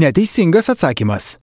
Neteisingas atsakymas.